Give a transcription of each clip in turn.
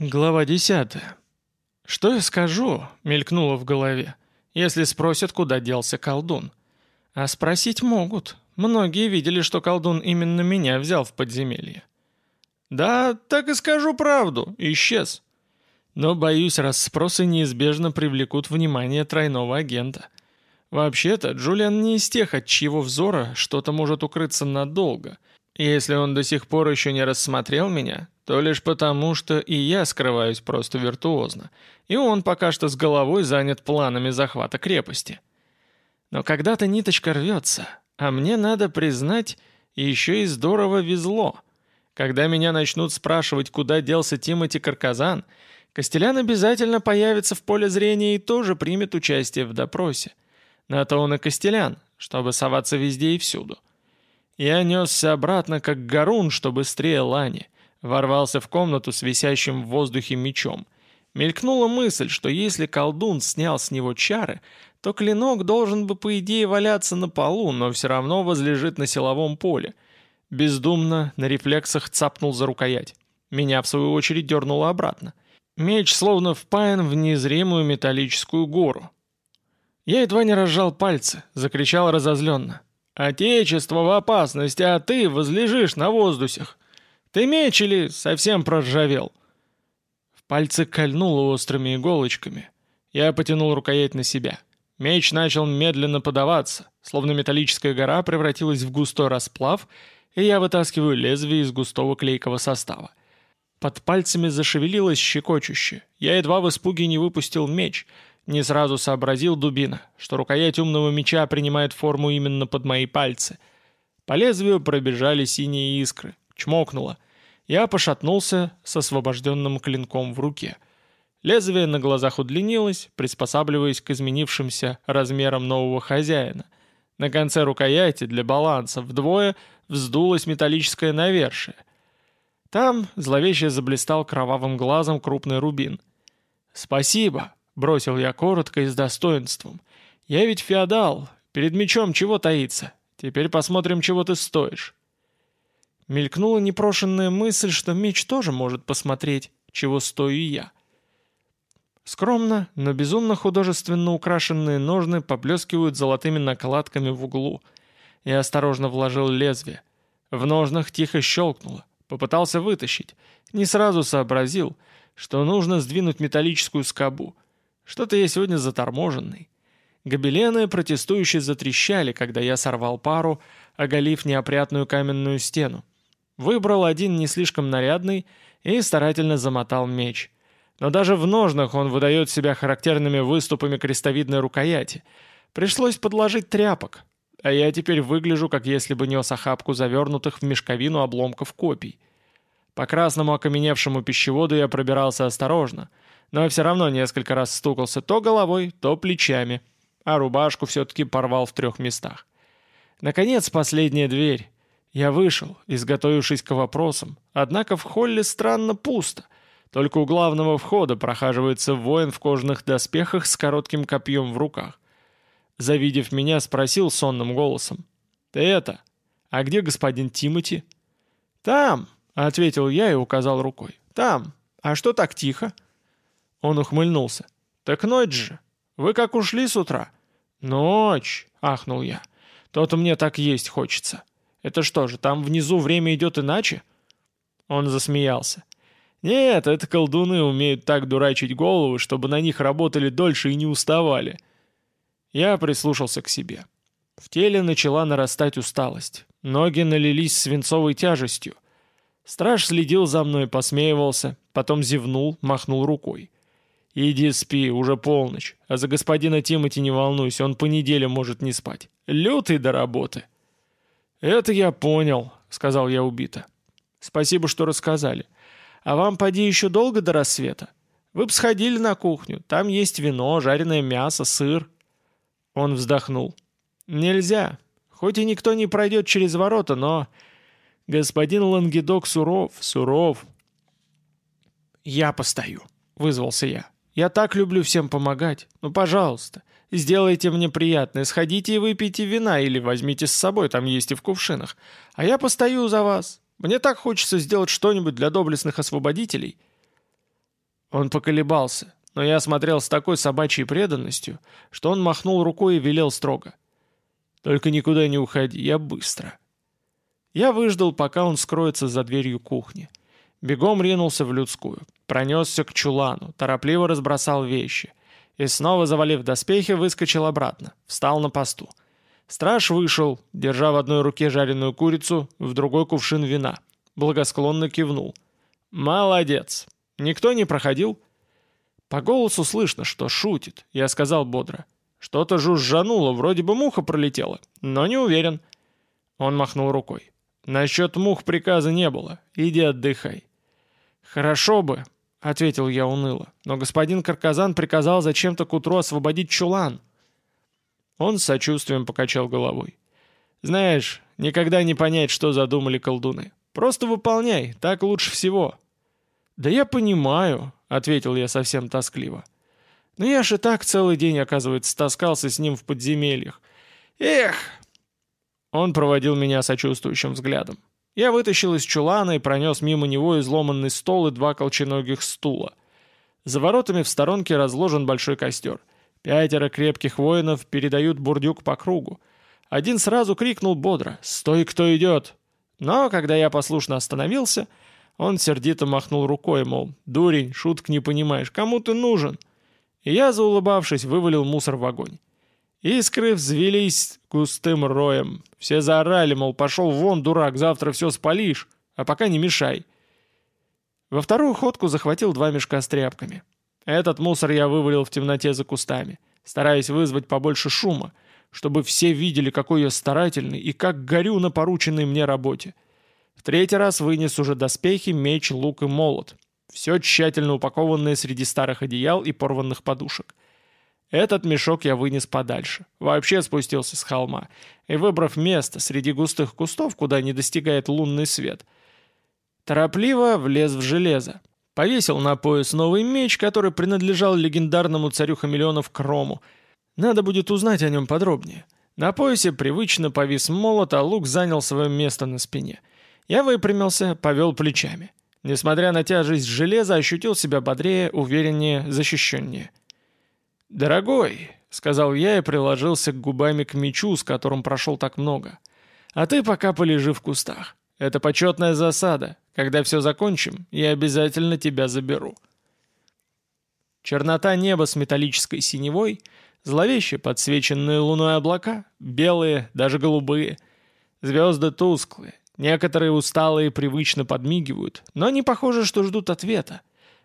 Глава десятая. «Что я скажу?» — мелькнуло в голове. «Если спросят, куда делся колдун». А спросить могут. Многие видели, что колдун именно меня взял в подземелье. «Да, так и скажу правду. Исчез». Но, боюсь, расспросы неизбежно привлекут внимание тройного агента. Вообще-то, Джулиан не из тех, от чьего взора что-то может укрыться надолго. Если он до сих пор еще не рассмотрел меня, то лишь потому, что и я скрываюсь просто виртуозно, и он пока что с головой занят планами захвата крепости. Но когда-то ниточка рвется, а мне надо признать, еще и здорово везло. Когда меня начнут спрашивать, куда делся Тимати Карказан, Костелян обязательно появится в поле зрения и тоже примет участие в допросе. На то он и Костелян, чтобы соваться везде и всюду. Я несся обратно, как горун, что быстрее Лани — Ворвался в комнату с висящим в воздухе мечом. Мелькнула мысль, что если колдун снял с него чары, то клинок должен бы, по идее, валяться на полу, но все равно возлежит на силовом поле. Бездумно, на рефлексах цапнул за рукоять. Меня, в свою очередь, дернуло обратно. Меч словно впаян в незримую металлическую гору. Я едва не разжал пальцы, закричал разозленно. «Отечество в опасности, а ты возлежишь на воздухах!» Ты меч или совсем проржавел?» В пальцы кольнуло острыми иголочками. Я потянул рукоять на себя. Меч начал медленно подаваться, словно металлическая гора превратилась в густой расплав, и я вытаскиваю лезвие из густого клейкого состава. Под пальцами зашевелилось щекочуще. Я едва в испуге не выпустил меч, не сразу сообразил дубина, что рукоять умного меча принимает форму именно под мои пальцы. По лезвию пробежали синие искры, чмокнуло. Я пошатнулся с освобожденным клинком в руке. Лезвие на глазах удлинилось, приспосабливаясь к изменившимся размерам нового хозяина. На конце рукояти для баланса вдвое вздулось металлическое навершие. Там зловеще заблистал кровавым глазом крупный рубин. «Спасибо», — бросил я коротко и с достоинством. «Я ведь феодал, перед мечом чего таится? Теперь посмотрим, чего ты стоишь». Мелькнула непрошенная мысль, что меч тоже может посмотреть, чего стою я. Скромно, но безумно художественно украшенные ножны поблескивают золотыми накладками в углу. Я осторожно вложил лезвие. В ножнах тихо щелкнуло. Попытался вытащить. Не сразу сообразил, что нужно сдвинуть металлическую скобу. Что-то я сегодня заторможенный. Гобелены протестующие затрещали, когда я сорвал пару, оголив неопрятную каменную стену. Выбрал один не слишком нарядный и старательно замотал меч. Но даже в ножнах он выдает себя характерными выступами крестовидной рукояти. Пришлось подложить тряпок, а я теперь выгляжу, как если бы нес охапку завернутых в мешковину обломков копий. По красному окаменевшему пищеводу я пробирался осторожно, но все равно несколько раз стукался то головой, то плечами, а рубашку все-таки порвал в трех местах. Наконец, последняя дверь. Я вышел, изготовившись к вопросам, однако в холле странно пусто. Только у главного входа прохаживается воин в кожаных доспехах с коротким копьем в руках. Завидев меня, спросил сонным голосом. «Ты это? А где господин Тимати?» «Там!» — ответил я и указал рукой. «Там! А что так тихо?» Он ухмыльнулся. «Так ночь же! Вы как ушли с утра?» «Ночь!» — ахнул я. «То-то мне так есть хочется. Это что же, там внизу время идет иначе?» Он засмеялся. «Нет, это колдуны умеют так дурачить голову, чтобы на них работали дольше и не уставали». Я прислушался к себе. В теле начала нарастать усталость. Ноги налились свинцовой тяжестью. Страж следил за мной, посмеивался, потом зевнул, махнул рукой. «Иди спи, уже полночь. А за господина Тимати не волнуйся, он по неделе может не спать. Лютый до работы». «Это я понял», — сказал я убито. «Спасибо, что рассказали. А вам поди еще долго до рассвета? Вы бы сходили на кухню, там есть вино, жареное мясо, сыр». Он вздохнул. «Нельзя. Хоть и никто не пройдет через ворота, но... Господин Лангедок суров, суров». «Я постою», — вызвался я. «Я так люблю всем помогать. Ну, пожалуйста, Сделайте мне приятное, сходите и выпейте вина или возьмите с собой, там есть и в кувшинах. А я постою за вас. Мне так хочется сделать что-нибудь для доблестных освободителей». Он поколебался, но я смотрел с такой собачьей преданностью, что он махнул рукой и велел строго. «Только никуда не уходи, я быстро». Я выждал, пока он скроется за дверью кухни. Бегом ринулся в людскую, пронесся к чулану, торопливо разбросал вещи. И снова, завалив доспехи, выскочил обратно, встал на посту. Страж вышел, держа в одной руке жареную курицу, в другой кувшин вина. Благосклонно кивнул. «Молодец! Никто не проходил?» По голосу слышно, что шутит, я сказал бодро. Что-то жужжануло, вроде бы муха пролетела, но не уверен. Он махнул рукой. Насчет мух приказа не было, иди отдыхай. Хорошо бы, ответил я уныло, но господин Карказан приказал зачем-то к утру освободить чулан. Он с сочувствием покачал головой. Знаешь, никогда не понять, что задумали колдуны. Просто выполняй, так лучше всего. Да я понимаю, — ответил я совсем тоскливо. «Но я же так целый день, оказывается, таскался с ним в подземельях. Эх!» Он проводил меня сочувствующим взглядом. Я вытащил из чулана и пронес мимо него изломанный стол и два колченогих стула. За воротами в сторонке разложен большой костер. Пятеро крепких воинов передают бурдюк по кругу. Один сразу крикнул бодро «Стой, кто идет!» Но, когда я послушно остановился, он сердито махнул рукой, мол, «Дурень, шуток не понимаешь, кому ты нужен?» И я, заулыбавшись, вывалил мусор в огонь. Искры взвелись густым роем. Все заорали, мол, пошел вон, дурак, завтра все спалишь, а пока не мешай. Во вторую ходку захватил два мешка с тряпками. Этот мусор я вывалил в темноте за кустами, стараясь вызвать побольше шума, чтобы все видели, какой я старательный и как горю на порученной мне работе. В третий раз вынес уже доспехи, меч, лук и молот. Все тщательно упакованное среди старых одеял и порванных подушек. Этот мешок я вынес подальше. Вообще спустился с холма. И, выбрав место среди густых кустов, куда не достигает лунный свет, торопливо влез в железо. Повесил на пояс новый меч, который принадлежал легендарному царю хамелеонов Крому. Надо будет узнать о нем подробнее. На поясе привычно повис молот, а лук занял свое место на спине — я выпрямился, повел плечами. Несмотря на тяжесть железа, ощутил себя бодрее, увереннее, защищеннее. «Дорогой», — сказал я и приложился губами к мечу, с которым прошел так много. «А ты пока полежи в кустах. Это почетная засада. Когда все закончим, я обязательно тебя заберу». Чернота неба с металлической синевой, зловеще подсвеченные луной облака, белые, даже голубые. Звезды тусклые, Некоторые усталые привычно подмигивают, но не похоже, что ждут ответа.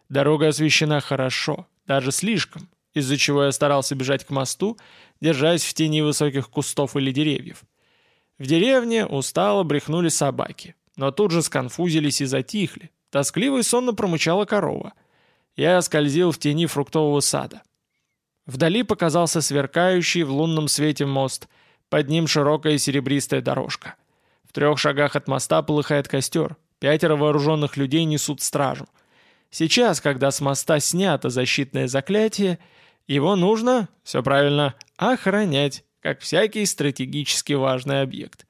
Дорога освещена хорошо, даже слишком, из-за чего я старался бежать к мосту, держась в тени высоких кустов или деревьев. В деревне устало брехнули собаки, но тут же сконфузились и затихли. Тоскливо и сонно промычала корова. Я скользил в тени фруктового сада. Вдали показался сверкающий в лунном свете мост, под ним широкая серебристая дорожка. В трех шагах от моста полыхает костер. Пятеро вооруженных людей несут стражу. Сейчас, когда с моста снято защитное заклятие, его нужно, все правильно, охранять, как всякий стратегически важный объект.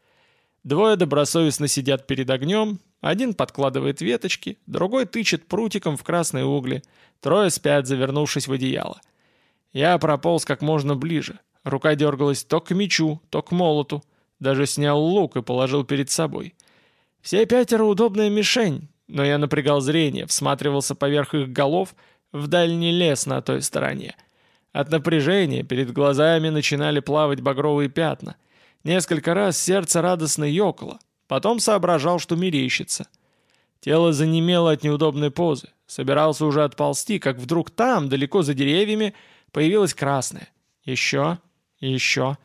Двое добросовестно сидят перед огнем, один подкладывает веточки, другой тычет прутиком в красные угли, трое спят, завернувшись в одеяло. Я прополз как можно ближе. Рука дергалась то к мечу, то к молоту. Даже снял лук и положил перед собой. Все пятеро удобная мишень, но я напрягал зрение, всматривался поверх их голов в дальний лес на той стороне. От напряжения перед глазами начинали плавать багровые пятна. Несколько раз сердце радостно ёкало, потом соображал, что мерещится. Тело занемело от неудобной позы. Собирался уже отползти, как вдруг там, далеко за деревьями, появилась красная. Еще, еще...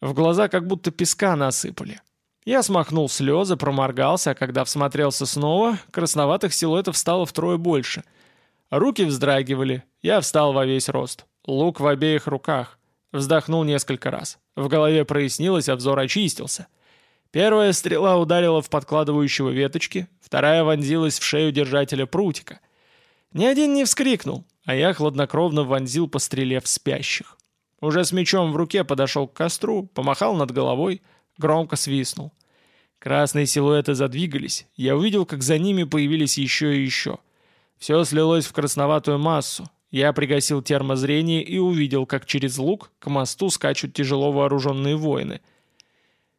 В глаза как будто песка насыпали. Я смахнул слезы, проморгался, а когда всмотрелся снова, красноватых силуэтов стало втрое больше. Руки вздрагивали, я встал во весь рост. Лук в обеих руках. Вздохнул несколько раз. В голове прояснилось, а взор очистился. Первая стрела ударила в подкладывающего веточки, вторая вонзилась в шею держателя прутика. Ни один не вскрикнул, а я хладнокровно вонзил по стреле в спящих. Уже с мечом в руке подошел к костру, помахал над головой, громко свистнул. Красные силуэты задвигались, я увидел, как за ними появились еще и еще. Все слилось в красноватую массу. Я пригасил термозрение и увидел, как через луг к мосту скачут тяжело вооруженные воины.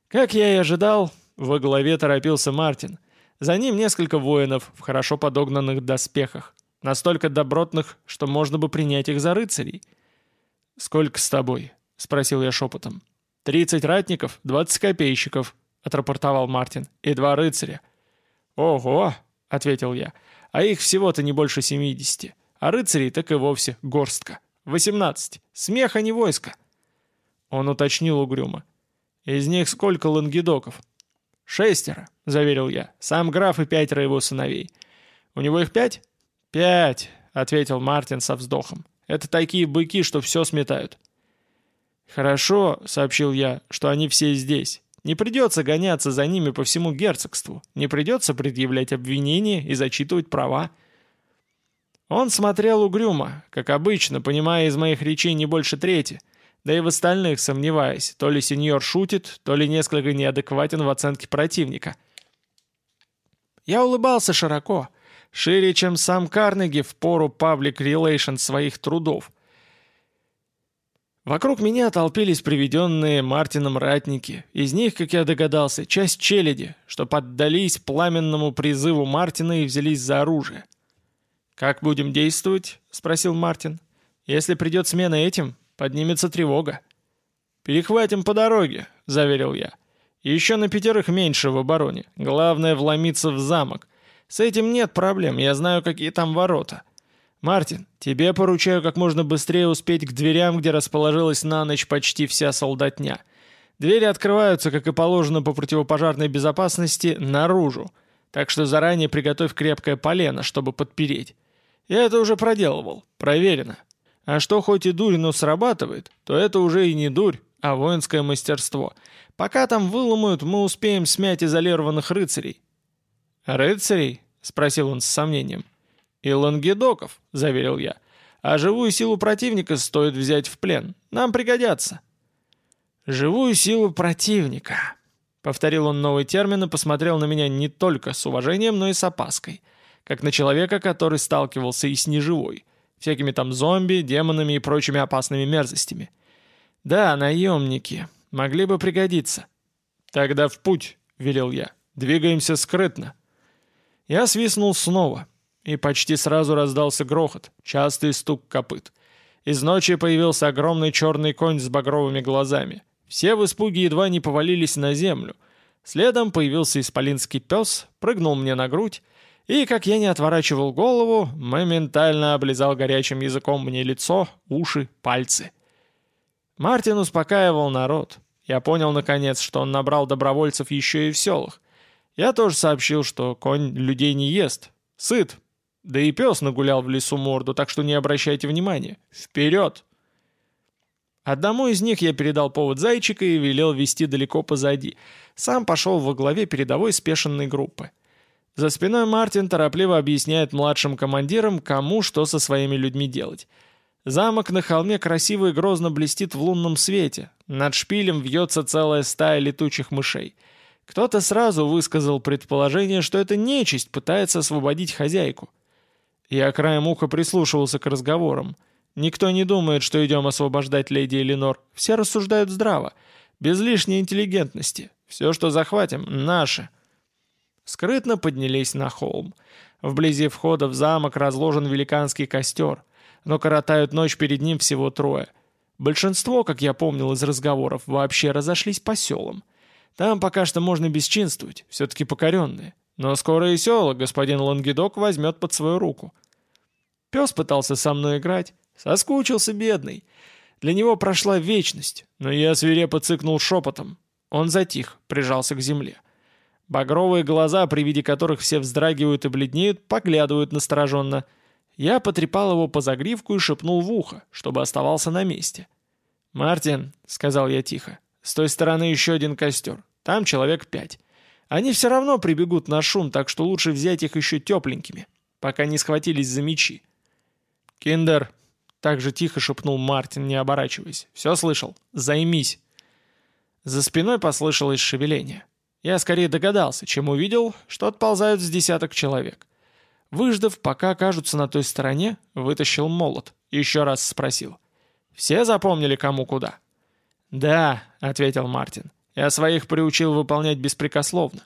Как я и ожидал, во главе торопился Мартин. За ним несколько воинов в хорошо подогнанных доспехах, настолько добротных, что можно бы принять их за рыцарей. «Сколько с тобой?» — спросил я шепотом. «Тридцать ратников, двадцать копейщиков», — отрапортовал Мартин, — «и два рыцаря». «Ого!» — ответил я. «А их всего-то не больше семидесяти, а рыцарей так и вовсе горстка. Восемнадцать. Смех, а не войско». Он уточнил угрюмо. «Из них сколько лангедоков?» «Шестеро», — заверил я. «Сам граф и пятеро его сыновей». «У него их пять?» «Пять», — ответил Мартин со вздохом. «Это такие быки, что все сметают». «Хорошо», — сообщил я, — «что они все здесь. Не придется гоняться за ними по всему герцогству. Не придется предъявлять обвинения и зачитывать права». Он смотрел угрюмо, как обычно, понимая из моих речей не больше трети — да и в остальных сомневаясь, то ли сеньор шутит, то ли несколько неадекватен в оценке противника. Я улыбался широко, шире, чем сам Карнеги в пору паблик релейшн своих трудов. Вокруг меня толпились приведенные Мартином ратники. Из них, как я догадался, часть челяди, что поддались пламенному призыву Мартина и взялись за оружие. «Как будем действовать?» — спросил Мартин. «Если придет смена этим, Поднимется тревога. «Перехватим по дороге», — заверил я. «Еще на пятерых меньше в обороне. Главное — вломиться в замок. С этим нет проблем, я знаю, какие там ворота. Мартин, тебе поручаю как можно быстрее успеть к дверям, где расположилась на ночь почти вся солдатня. Двери открываются, как и положено по противопожарной безопасности, наружу, так что заранее приготовь крепкое полено, чтобы подпереть. Я это уже проделывал, проверено. А что хоть и дурь, но срабатывает, то это уже и не дурь, а воинское мастерство. Пока там выломают, мы успеем смять изолированных рыцарей». «Рыцарей?» — спросил он с сомнением. «И лангедоков», — заверил я. «А живую силу противника стоит взять в плен. Нам пригодятся». «Живую силу противника», — повторил он новый термин и посмотрел на меня не только с уважением, но и с опаской, как на человека, который сталкивался и с неживой всякими там зомби, демонами и прочими опасными мерзостями. Да, наемники. Могли бы пригодиться. Тогда в путь, велел я. Двигаемся скрытно. Я свистнул снова, и почти сразу раздался грохот, частый стук копыт. Из ночи появился огромный черный конь с багровыми глазами. Все в испуге едва не повалились на землю. Следом появился исполинский пес, прыгнул мне на грудь, и, как я не отворачивал голову, моментально облизал горячим языком мне лицо, уши, пальцы. Мартин успокаивал народ. Я понял, наконец, что он набрал добровольцев еще и в селах. Я тоже сообщил, что конь людей не ест. Сыт. Да и пес нагулял в лесу морду, так что не обращайте внимания. Вперед! Одному из них я передал повод зайчика и велел вести далеко позади. Сам пошел во главе передовой спешенной группы. За спиной Мартин торопливо объясняет младшим командирам, кому что со своими людьми делать. Замок на холме красиво и грозно блестит в лунном свете. Над шпилем вьется целая стая летучих мышей. Кто-то сразу высказал предположение, что эта нечисть пытается освободить хозяйку. Я краем уха прислушивался к разговорам. Никто не думает, что идем освобождать леди Эленор. Все рассуждают здраво, без лишней интеллигентности. Все, что захватим, наше скрытно поднялись на холм. Вблизи входа в замок разложен великанский костер, но коротают ночь перед ним всего трое. Большинство, как я помнил из разговоров, вообще разошлись по селам. Там пока что можно бесчинствовать, все-таки покоренные. Но скоро и села господин Лангедок возьмет под свою руку. Пес пытался со мной играть, соскучился бедный. Для него прошла вечность, но я свирепо цыкнул шепотом. Он затих, прижался к земле. Багровые глаза, при виде которых все вздрагивают и бледнеют, поглядывают настороженно. Я потрепал его по загривку и шепнул в ухо, чтобы оставался на месте. «Мартин», — сказал я тихо, — «с той стороны еще один костер. Там человек пять. Они все равно прибегут на шум, так что лучше взять их еще тепленькими, пока не схватились за мечи». «Киндер», — так же тихо шепнул Мартин, не оборачиваясь, — «все слышал. Займись». За спиной послышалось шевеление. Я скорее догадался, чем увидел, что отползают с десяток человек. Выждав, пока окажутся на той стороне, вытащил молот. Еще раз спросил. «Все запомнили, кому куда?» «Да», — ответил Мартин. «Я своих приучил выполнять беспрекословно».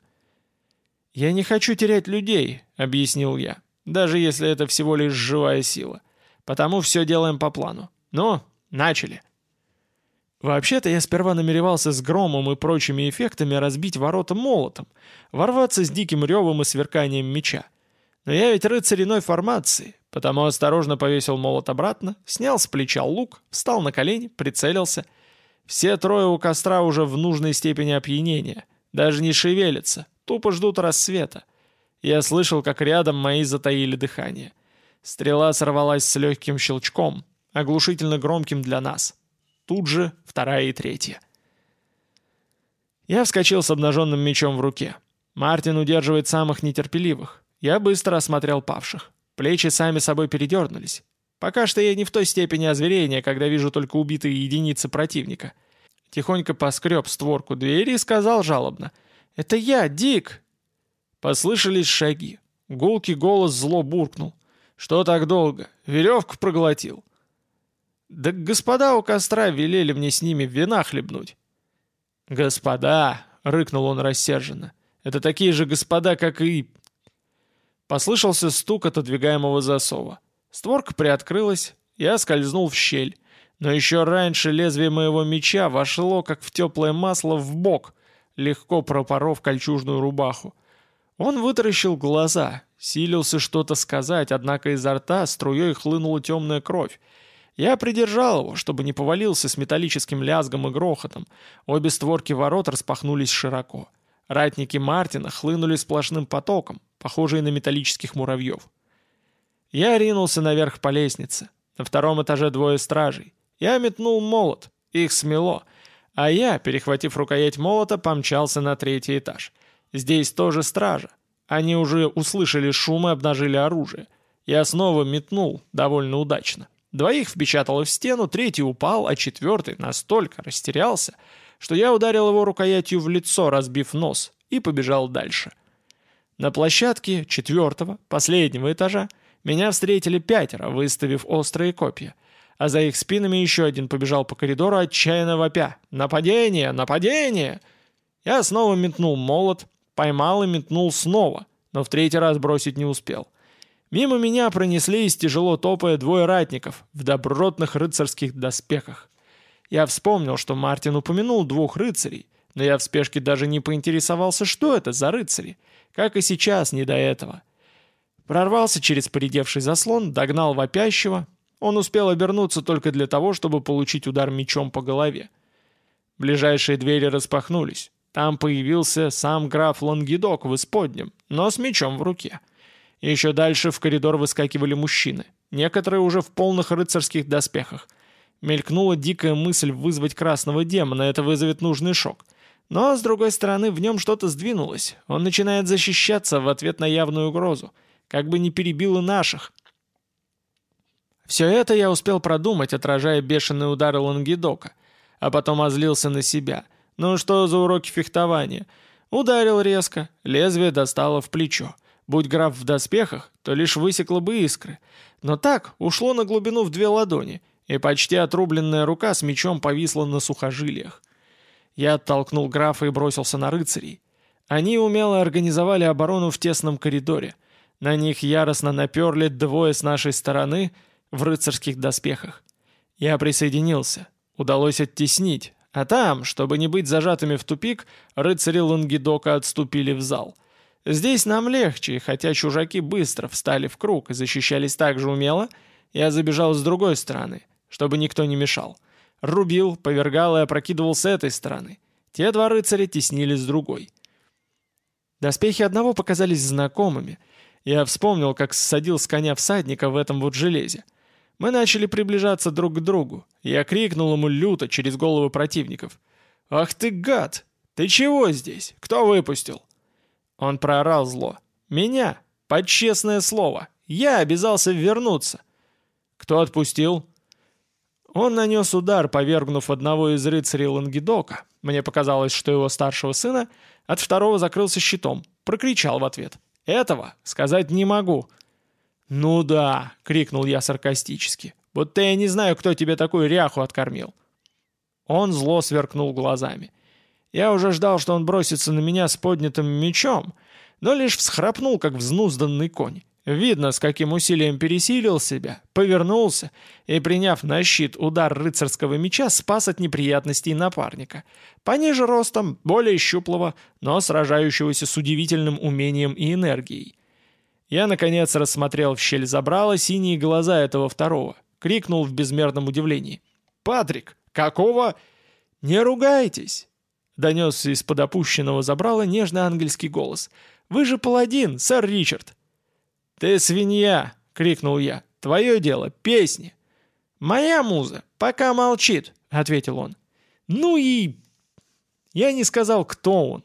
«Я не хочу терять людей», — объяснил я, «даже если это всего лишь живая сила. Потому все делаем по плану. Ну, начали». Вообще-то я сперва намеревался с громом и прочими эффектами разбить ворота молотом, ворваться с диким ревом и сверканием меча. Но я ведь рыцарь иной формации, потому осторожно повесил молот обратно, снял с плеча лук, встал на колени, прицелился. Все трое у костра уже в нужной степени опьянения, даже не шевелятся, тупо ждут рассвета. Я слышал, как рядом мои затаили дыхание. Стрела сорвалась с легким щелчком, оглушительно громким для нас. Тут же вторая и третья. Я вскочил с обнаженным мечом в руке. Мартин удерживает самых нетерпеливых. Я быстро осмотрел павших. Плечи сами собой передернулись. Пока что я не в той степени озверения, когда вижу только убитые единицы противника. Тихонько поскреб створку двери и сказал жалобно. «Это я, Дик!» Послышались шаги. Гулкий голос зло буркнул. «Что так долго? Веревку проглотил?» «Да господа у костра велели мне с ними вина хлебнуть». «Господа!» — рыкнул он рассерженно. «Это такие же господа, как и...» Послышался стук отодвигаемого засова. Створка приоткрылась, я скользнул в щель. Но еще раньше лезвие моего меча вошло, как в теплое масло, в бок, легко пропоров кольчужную рубаху. Он вытаращил глаза, силился что-то сказать, однако изо рта струей хлынула темная кровь, я придержал его, чтобы не повалился с металлическим лязгом и грохотом. Обе створки ворот распахнулись широко. Ратники Мартина хлынули сплошным потоком, похожие на металлических муравьев. Я ринулся наверх по лестнице. На втором этаже двое стражей. Я метнул молот, их смело. А я, перехватив рукоять молота, помчался на третий этаж. Здесь тоже стража. Они уже услышали шум и обнажили оружие. Я снова метнул, довольно удачно. Двоих впечатало в стену, третий упал, а четвертый настолько растерялся, что я ударил его рукоятью в лицо, разбив нос, и побежал дальше. На площадке четвертого, последнего этажа, меня встретили пятеро, выставив острые копья, а за их спинами еще один побежал по коридору, отчаянно вопя. «Нападение! Нападение!» Я снова метнул молот, поймал и метнул снова, но в третий раз бросить не успел — Мимо меня пронеслись, тяжело топая, двое ратников в добротных рыцарских доспехах. Я вспомнил, что Мартин упомянул двух рыцарей, но я в спешке даже не поинтересовался, что это за рыцари, как и сейчас, не до этого. Прорвался через поредевший заслон, догнал вопящего. Он успел обернуться только для того, чтобы получить удар мечом по голове. Ближайшие двери распахнулись. Там появился сам граф Лангедок в исподнем, но с мечом в руке. Еще дальше в коридор выскакивали мужчины, некоторые уже в полных рыцарских доспехах. Мелькнула дикая мысль вызвать красного демона, это вызовет нужный шок. Но, с другой стороны, в нем что-то сдвинулось. Он начинает защищаться в ответ на явную угрозу. Как бы не перебил и наших. Все это я успел продумать, отражая бешеные удары Лангедока. А потом озлился на себя. Ну что за уроки фехтования? Ударил резко, лезвие достало в плечо. Будь граф в доспехах, то лишь высекло бы искры. Но так ушло на глубину в две ладони, и почти отрубленная рука с мечом повисла на сухожилиях. Я оттолкнул графа и бросился на рыцарей. Они умело организовали оборону в тесном коридоре. На них яростно наперли двое с нашей стороны в рыцарских доспехах. Я присоединился. Удалось оттеснить. А там, чтобы не быть зажатыми в тупик, рыцари Лангедока отступили в зал — Здесь нам легче, хотя чужаки быстро встали в круг и защищались так же умело, я забежал с другой стороны, чтобы никто не мешал. Рубил, повергал и опрокидывал с этой стороны. Те два рыцаря теснили с другой. Доспехи одного показались знакомыми. Я вспомнил, как ссадил с коня всадника в этом вот железе. Мы начали приближаться друг к другу. Я крикнул ему люто через головы противников. «Ах ты гад! Ты чего здесь? Кто выпустил?» Он проорал зло. «Меня! Под честное слово! Я обязался вернуться!» «Кто отпустил?» Он нанес удар, повергнув одного из рыцарей Лангедока. Мне показалось, что его старшего сына от второго закрылся щитом. Прокричал в ответ. «Этого сказать не могу!» «Ну да!» — крикнул я саркастически. «Будто я не знаю, кто тебе такую ряху откормил». Он зло сверкнул глазами. Я уже ждал, что он бросится на меня с поднятым мечом, но лишь всхрапнул, как взнузданный конь. Видно, с каким усилием пересилил себя, повернулся и, приняв на щит удар рыцарского меча, спас от неприятностей напарника. Пониже ростом, более щуплого, но сражающегося с удивительным умением и энергией. Я, наконец, рассмотрел в щель забрала синие глаза этого второго. Крикнул в безмерном удивлении. «Патрик, какого...» «Не ругайтесь!» Донесся из-под опущенного забрала нежный ангельский голос. «Вы же паладин, сэр Ричард!» «Ты свинья!» — крикнул я. «Твое дело, песни!» «Моя муза пока молчит!» — ответил он. «Ну и...» Я не сказал, кто он.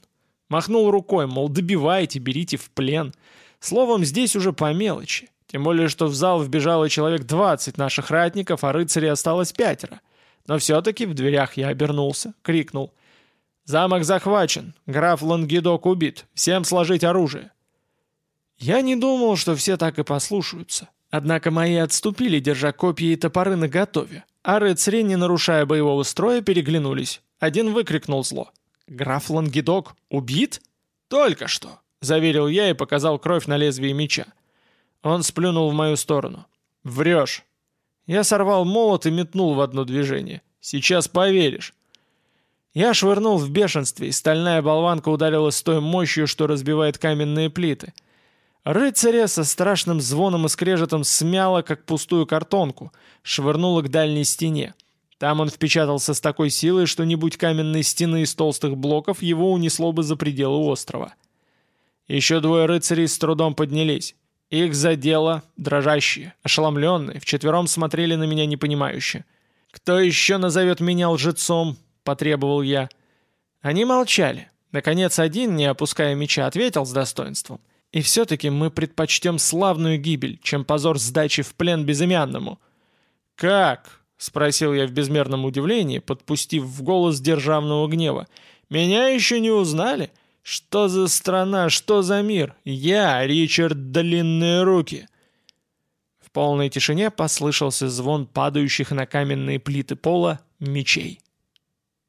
Махнул рукой, мол, добивайте, берите в плен. Словом, здесь уже по мелочи. Тем более, что в зал вбежало человек 20 наших ратников, а рыцарей осталось пятеро. Но все-таки в дверях я обернулся, крикнул. «Замок захвачен, граф Лангедок убит, всем сложить оружие!» Я не думал, что все так и послушаются. Однако мои отступили, держа копья и топоры наготове. А рыцари, не нарушая боевого строя, переглянулись. Один выкрикнул зло. «Граф Лангедок убит?» «Только что», — заверил я и показал кровь на лезвии меча. Он сплюнул в мою сторону. «Врешь». Я сорвал молот и метнул в одно движение. «Сейчас поверишь». Я швырнул в бешенстве, и стальная болванка ударила с той мощью, что разбивает каменные плиты — Рыцаря со страшным звоном и скрежетом смяло, как пустую картонку, швырнуло к дальней стене. Там он впечатался с такой силой, что не будь каменной стены из толстых блоков, его унесло бы за пределы острова. Еще двое рыцарей с трудом поднялись. Их задело, дрожащие, ошеломленные, вчетвером смотрели на меня непонимающе. «Кто еще назовет меня лжецом?» — потребовал я. Они молчали. Наконец один, не опуская меча, ответил с достоинством — и все-таки мы предпочтем славную гибель, чем позор сдачи в плен безымянному». «Как?» — спросил я в безмерном удивлении, подпустив в голос державного гнева. «Меня еще не узнали? Что за страна, что за мир? Я, Ричард Длинные Руки!» В полной тишине послышался звон падающих на каменные плиты пола мечей.